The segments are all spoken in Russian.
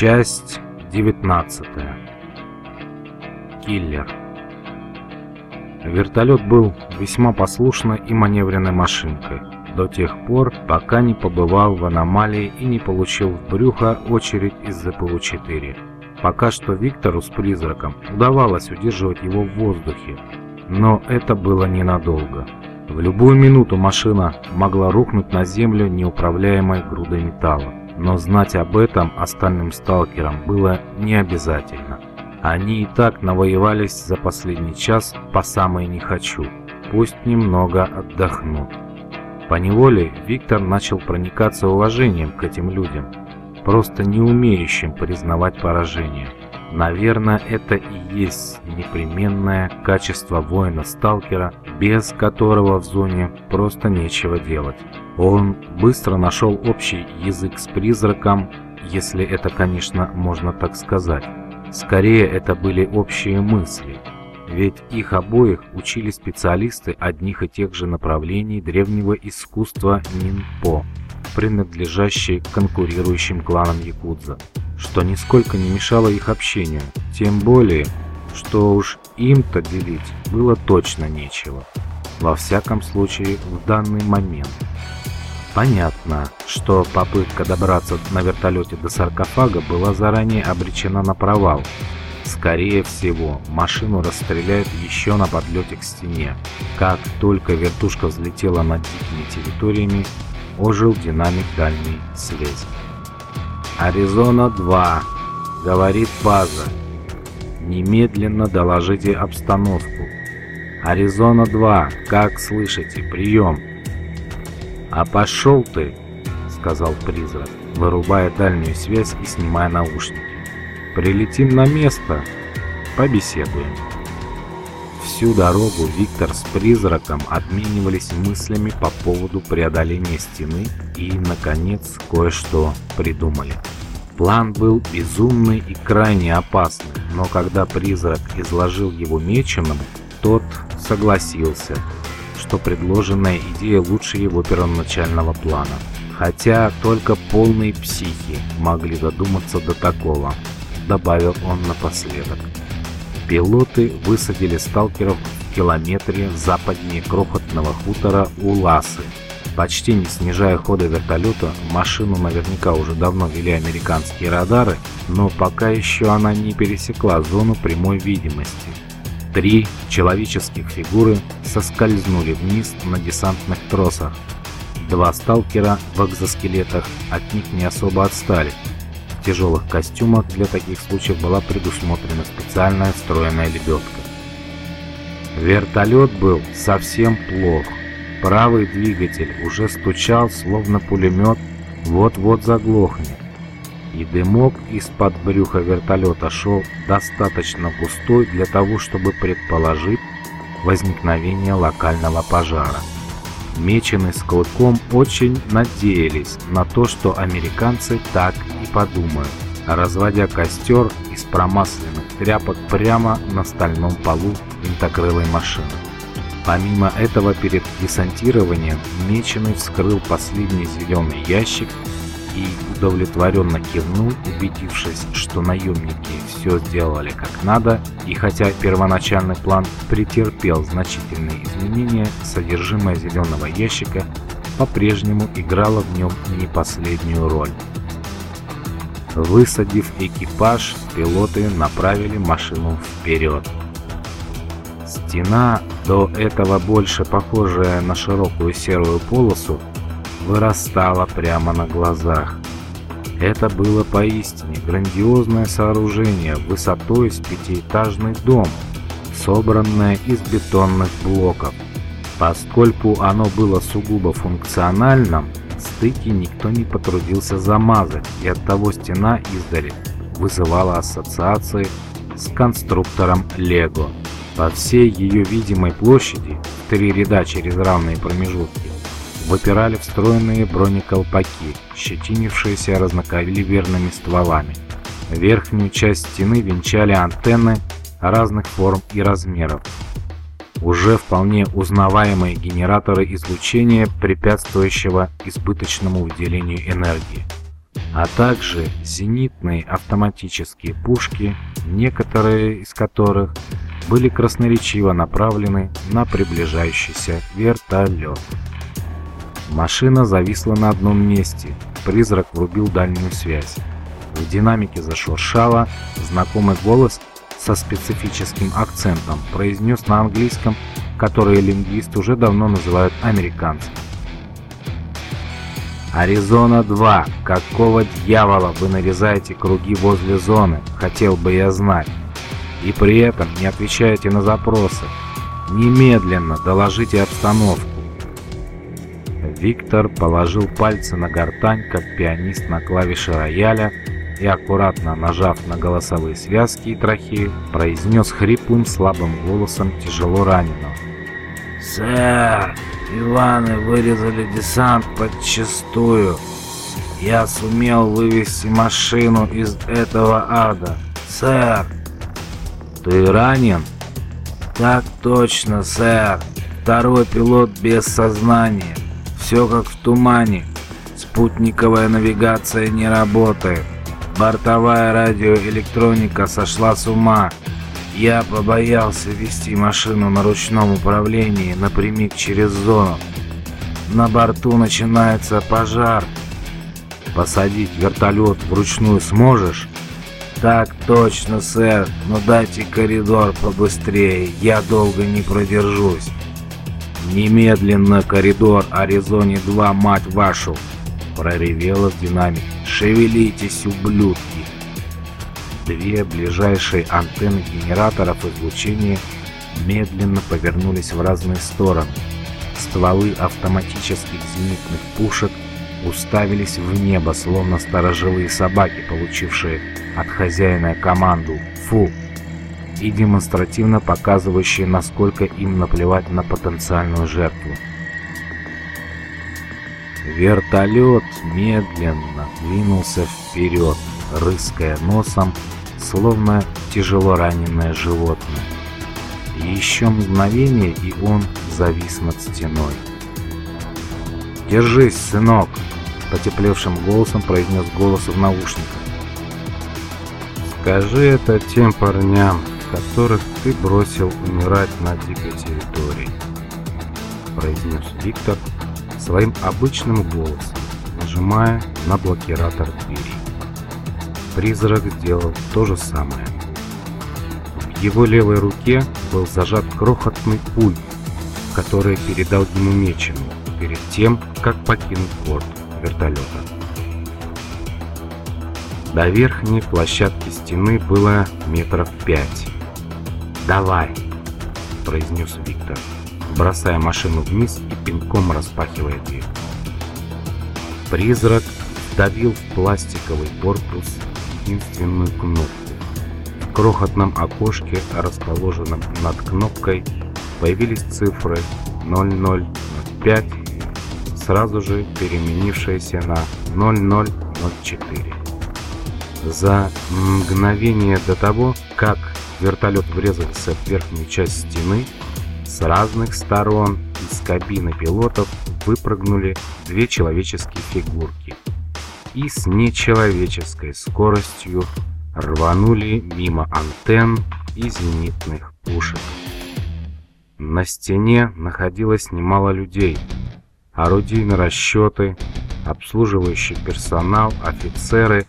Часть 19. Киллер. Вертолет был весьма послушной и маневренной машинкой до тех пор, пока не побывал в аномалии и не получил в брюхо очередь из ЗПУ-4. Пока что Виктору с призраком удавалось удерживать его в воздухе, но это было ненадолго. В любую минуту машина могла рухнуть на землю неуправляемой грудой металла. Но знать об этом остальным сталкерам было не обязательно. Они и так навоевались за последний час по самой не хочу. Пусть немного отдохнут. По неволе Виктор начал проникаться уважением к этим людям, просто не умеющим признавать поражение. Наверное, это и есть непременное качество воина-сталкера, без которого в зоне просто нечего делать. Он быстро нашел общий язык с призраком, если это, конечно, можно так сказать. Скорее, это были общие мысли, ведь их обоих учили специалисты одних и тех же направлений древнего искусства Нинпо, принадлежащие конкурирующим кланам Якудза что нисколько не мешало их общению, тем более, что уж им-то делить было точно нечего. Во всяком случае, в данный момент. Понятно, что попытка добраться на вертолете до саркофага была заранее обречена на провал. Скорее всего, машину расстреляют еще на подлете к стене. Как только вертушка взлетела над дикими территориями, ожил динамик дальней связи. «Аризона-2», — говорит база. «Немедленно доложите обстановку». «Аризона-2, как слышите? Прием!» «А пошел ты!» — сказал призрак, вырубая дальнюю связь и снимая наушники. «Прилетим на место, побеседуем». Всю дорогу Виктор с призраком обменивались мыслями по поводу преодоления стены и, наконец, кое-что придумали. План был безумный и крайне опасный, но когда призрак изложил его меченому, тот согласился, что предложенная идея лучше его первоначального плана. Хотя только полные психи могли додуматься до такого, добавил он напоследок. Пилоты высадили сталкеров в километре западнее крохотного хутора Уласы. Почти не снижая хода вертолета, машину наверняка уже давно вели американские радары, но пока еще она не пересекла зону прямой видимости. Три человеческих фигуры соскользнули вниз на десантных тросах. Два сталкера в экзоскелетах от них не особо отстали, тяжелых костюмах для таких случаев была предусмотрена специальная встроенная лебедка. Вертолет был совсем плох. Правый двигатель уже стучал, словно пулемет, вот-вот заглохнет. И дымок из-под брюха вертолета шел достаточно густой для того, чтобы предположить возникновение локального пожара. Меченый с Клыком очень надеялись на то, что американцы так и подумают, разводя костер из промасленных тряпок прямо на стальном полу винтокрылой машины. Помимо этого, перед десантированием Меченый вскрыл последний зеленый ящик и удовлетворенно кивнул, убедившись, что наемники все сделали как надо, и хотя первоначальный план претерпел значительные изменения, содержимое зеленого ящика по-прежнему играло в нем не последнюю роль. Высадив экипаж, пилоты направили машину вперед. Стена, до этого больше похожая на широкую серую полосу, вырастала прямо на глазах. Это было поистине грандиозное сооружение высотой с пятиэтажный дом, собранное из бетонных блоков. Поскольку оно было сугубо функциональным, стыки никто не потрудился замазать, и оттого стена издали вызывала ассоциации с конструктором Лего. По всей ее видимой площади, три ряда через равные промежутки, выпирали встроенные бронеколпаки, щетинившиеся разнокалиберными стволами. Верхнюю часть стены венчали антенны разных форм и размеров. Уже вполне узнаваемые генераторы излучения, препятствующего избыточному выделению энергии. а также зенитные автоматические пушки, некоторые из которых были красноречиво направлены на приближающийся вертолет. Машина зависла на одном месте, призрак врубил дальнюю связь. В динамике зашуршало, знакомый голос со специфическим акцентом произнес на английском, который лингвисты уже давно называют американцем. «Аризона-2, какого дьявола вы нарезаете круги возле зоны, хотел бы я знать, и при этом не отвечаете на запросы. Немедленно доложите обстановку». Виктор положил пальцы на гортань, как пианист на клавиши рояля, и, аккуратно нажав на голосовые связки и трахею, произнес хриплым слабым голосом тяжело раненого. «Сэр, Иваны вырезали десант подчистую. Я сумел вывести машину из этого ада. Сэр!» «Ты ранен?» «Так точно, сэр. Второй пилот без сознания. Все как в тумане. Спутниковая навигация не работает. Бортовая радиоэлектроника сошла с ума. Я побоялся вести машину на ручном управлении напрямик через зону. На борту начинается пожар. Посадить вертолет вручную сможешь? Так точно, сэр, но дайте коридор побыстрее, я долго не продержусь. Немедленно коридор Аризоне 2, мать вашу! Проревело в динамике. «Шевелитесь, ублюдки!» Две ближайшие антенны генераторов излучения медленно повернулись в разные стороны. Стволы автоматических зенитных пушек уставились в небо, словно сторожевые собаки, получившие от хозяина команду «Фу!» И демонстративно показывающие, насколько им наплевать на потенциальную жертву. Вертолет медленно двинулся вперед, рыская носом, словно тяжело раненое животное. еще мгновение, и он завис над стеной. «Держись, сынок!» — потеплевшим голосом произнес голос в наушниках. «Скажи это тем парням, которых ты бросил умирать на дикой территории», — произнес Виктор, — своим обычным голосом, нажимая на блокиратор двери. Призрак сделал то же самое. В его левой руке был зажат крохотный пульт, который передал ему мечену перед тем, как покинуть борт вертолета. До верхней площадки стены было метров пять. «Давай!» – произнес Виктор бросая машину вниз и пинком распахивая дверь. Призрак давил в пластиковый корпус единственную кнопку. В крохотном окошке, расположенном над кнопкой, появились цифры 0005, сразу же переменившиеся на 0004. За мгновение до того, как вертолет врезался в верхнюю часть стены, с разных сторон из кабины пилотов выпрыгнули две человеческие фигурки. И с нечеловеческой скоростью рванули мимо антенн и зенитных пушек. На стене находилось немало людей, орудийные расчеты, обслуживающий персонал, офицеры,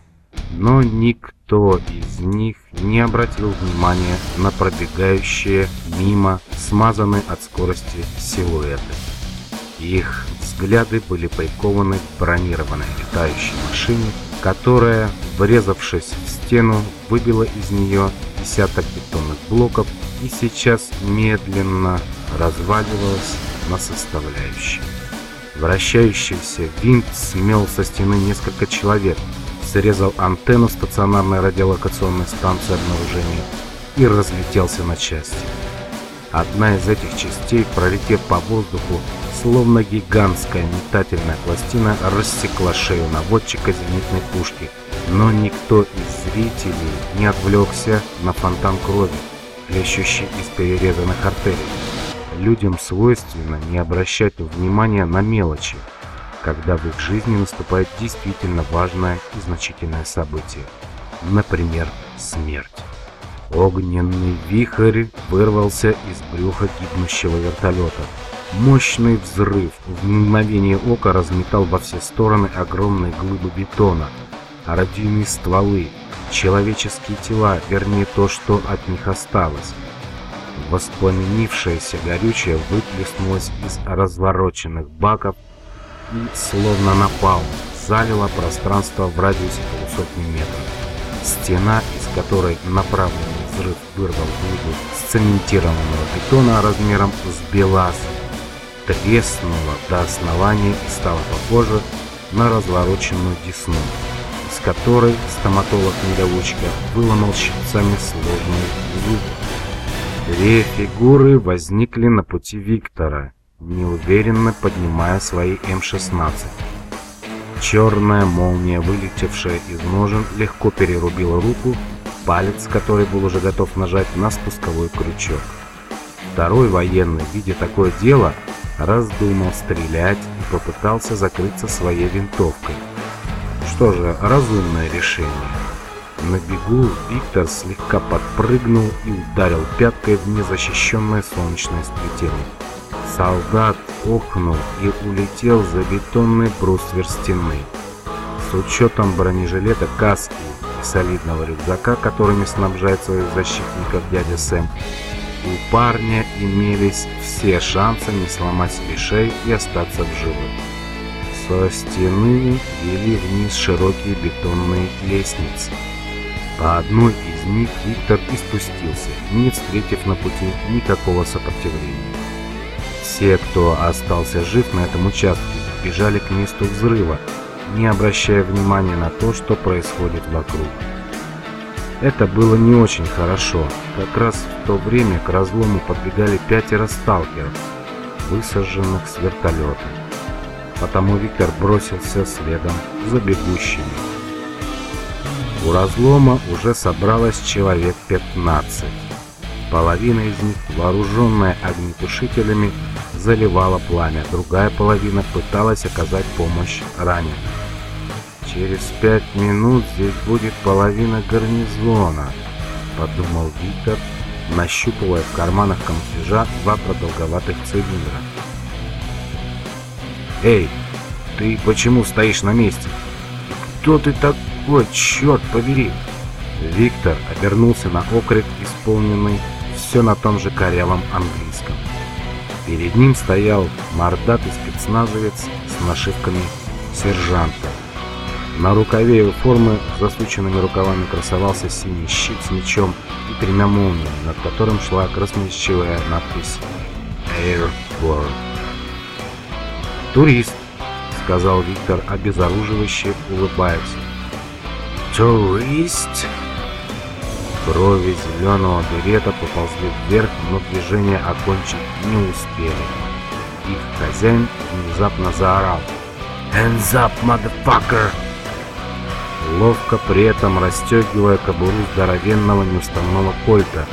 но никто никто из них не обратил внимания на пробегающие мимо смазанные от скорости силуэты. Их взгляды были прикованы к бронированной летающей машине, которая, врезавшись в стену, выбила из нее десяток бетонных блоков и сейчас медленно разваливалась на составляющие. Вращающийся винт смел со стены несколько человек, срезал антенну стационарной радиолокационной станции обнаружения и разлетелся на части. Одна из этих частей, пролетев по воздуху, словно гигантская метательная пластина, рассекла шею наводчика зенитной пушки, но никто из зрителей не отвлекся на фонтан крови, хлещущий из перерезанных артерий. Людям свойственно не обращать внимания на мелочи, когда в их жизни наступает действительно важное и значительное событие. Например, смерть. Огненный вихрь вырвался из брюха гибнущего вертолета. Мощный взрыв в мгновение ока разметал во все стороны огромные глыбы бетона, орудийные стволы, человеческие тела, вернее то, что от них осталось. Воспламенившееся горючее выплеснулось из развороченных баков и, словно напал, залило пространство в радиусе полусотни метров. Стена, из которой направленный взрыв вырвал глыбу сцементированного бетона размером с БелАЗ, треснула до основания и стала похожа на развороченную десну, из которой стоматолог-недоучка выломал щипцами сложные зубы. Две фигуры возникли на пути Виктора, неуверенно поднимая свои М-16. Черная молния, вылетевшая из ножен, легко перерубила руку, палец, который был уже готов нажать на спусковой крючок. Второй военный, видя такое дело, раздумал стрелять и попытался закрыться своей винтовкой. Что же, разумное решение. На бегу Виктор слегка подпрыгнул и ударил пяткой в незащищенное солнечное сплетение. Солдат охнул и улетел за бетонный бруствер стены. С учетом бронежилета, каски и солидного рюкзака, которыми снабжает своих защитников дядя Сэм, у парня имелись все шансы не сломать себе и остаться в живых. Со стены вели вниз широкие бетонные лестницы. По одной из них Виктор и спустился, не встретив на пути никакого сопротивления. Все, кто остался жив на этом участке, бежали к месту взрыва, не обращая внимания на то, что происходит вокруг. Это было не очень хорошо. Как раз в то время к разлому подбегали пятеро сталкеров, высаженных с вертолета. Потому Виктор бросился следом за бегущими. У разлома уже собралось человек 15. Половина из них, вооруженная огнетушителями, заливала пламя, другая половина пыталась оказать помощь раненым. Через пять минут здесь будет половина гарнизона, подумал Виктор, нащупывая в карманах камуфляжа два продолговатых цилиндра. «Эй, ты почему стоишь на месте? Кто ты такой, черт побери?» Виктор обернулся на окрик, исполненный все на том же корявом английском. Перед ним стоял мордатый спецназовец с нашивками сержанта. На рукаве его формы с засученными рукавами красовался синий щит с мечом и тремя молниями, над которым шла красноречивая надпись «Airborne». «Турист», — сказал Виктор, обезоруживающе улыбаясь. «Турист?» Брови зеленого берета поползли вверх, но движение окончить не успели. Их хозяин внезапно заорал. «Hands up, motherfucker!» Ловко при этом расстегивая кобуру здоровенного неуставного кольта,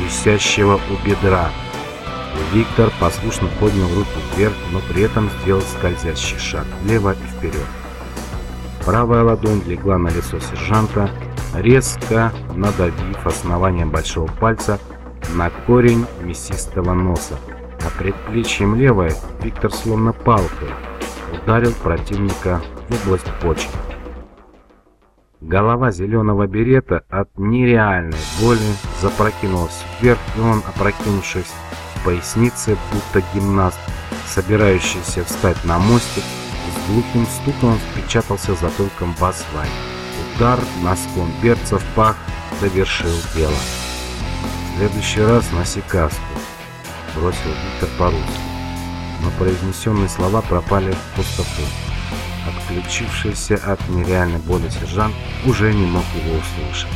висящего у бедра. Виктор послушно поднял руку вверх, но при этом сделал скользящий шаг влево и вперед. Правая ладонь легла на лицо сержанта, резко надавив основанием большого пальца на корень мясистого носа, а предплечьем левой Виктор словно палкой ударил противника в область почки. Голова зеленого берета от нереальной боли запрокинулась вверх, и он, опрокинувшись в пояснице, будто гимнаст, собирающийся встать на мостик, с глухим стуком впечатался затылком в асфальт. Удар носком берца в пах завершил дело. В следующий раз носи каску, бросил Виктор по-русски, но произнесенные слова пропали в пустоту. Отключившийся от нереальной боли сержант уже не мог его услышать.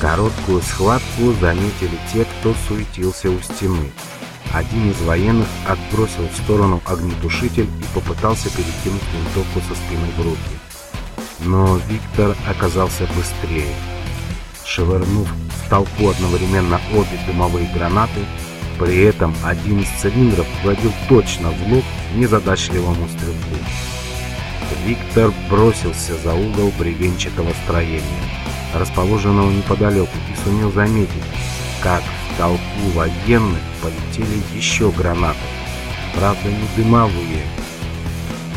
Короткую схватку заметили те, кто суетился у стены. Один из военных отбросил в сторону огнетушитель и попытался перекинуть винтовку со спины в руки. Но Виктор оказался быстрее. Шевырнув в толпу одновременно обе дымовые гранаты, При этом один из цилиндров вводил точно в лоб незадачливому стрелку. Виктор бросился за угол бревенчатого строения, расположенного неподалеку, и сумел заметить, как в толпу военных полетели еще гранаты, правда не дымовые.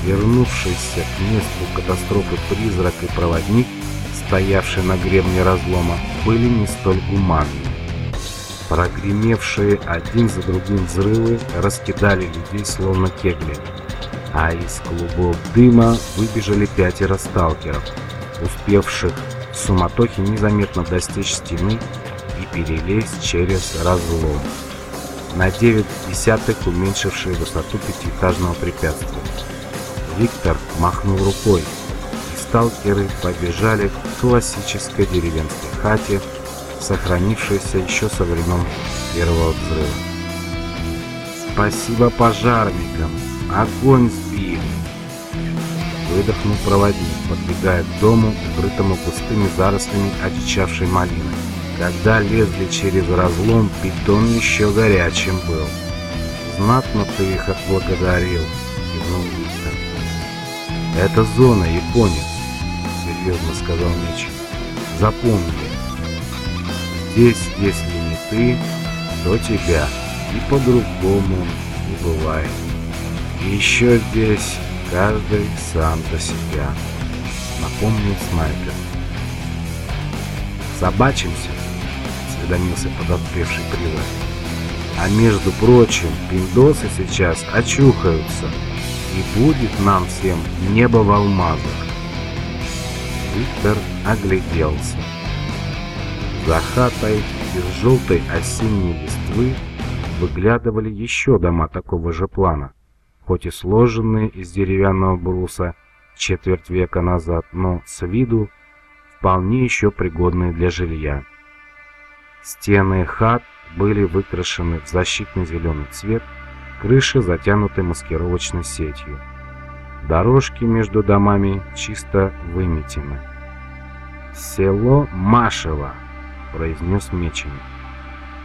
Вернувшийся к месту катастрофы призрак и проводник, стоявший на гребне разлома, были не столь гуманны. Прогремевшие один за другим взрывы раскидали людей словно кегли а из клубов дыма выбежали пятеро сталкеров, успевших в суматохе незаметно достичь стены и перелезть через разлом, на 9 десятых уменьшившие высоту пятиэтажного препятствия. Виктор махнул рукой, и сталкеры побежали к классической деревенской хате, сохранившейся еще со времен первого взрыва. «Спасибо пожарникам!» Огонь сбили. Выдохнул проводник, подбегая к дому, укрытому густыми зарослями одичавшей малины. Когда лезли через разлом, питон еще горячим был. Знатно ты их отблагодарил, кивнул. Это зона, японец, серьезно сказал Мечин. Запомни, здесь, если не ты, то тебя, и по-другому не бывает. И еще здесь каждый сам за себя, напомнил снайпер. Собачимся, осведомился подоспевший привод. А между прочим, пиндосы сейчас очухаются, и будет нам всем небо в алмазах. Виктор огляделся. За хатой из желтой осенней листвы выглядывали еще дома такого же плана хоть и сложенные из деревянного бруса четверть века назад, но с виду вполне еще пригодные для жилья. Стены хат были выкрашены в защитный зеленый цвет, крыши затянуты маскировочной сетью. Дорожки между домами чисто выметены. «Село Машево», — произнес Меченый.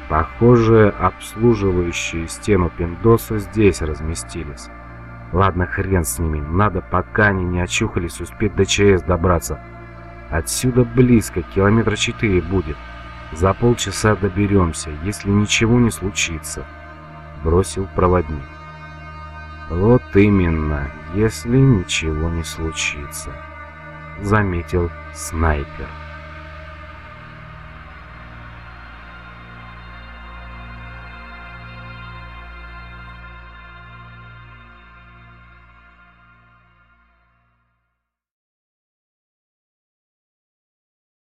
Похоже, обслуживающие стену пиндосы здесь разместились. Ладно, хрен с ними. Надо, пока они не очухались, успеть до ЧС добраться. Отсюда близко, километра четыре будет. За полчаса доберемся, если ничего не случится. Бросил проводник. Вот именно, если ничего не случится. Заметил снайпер.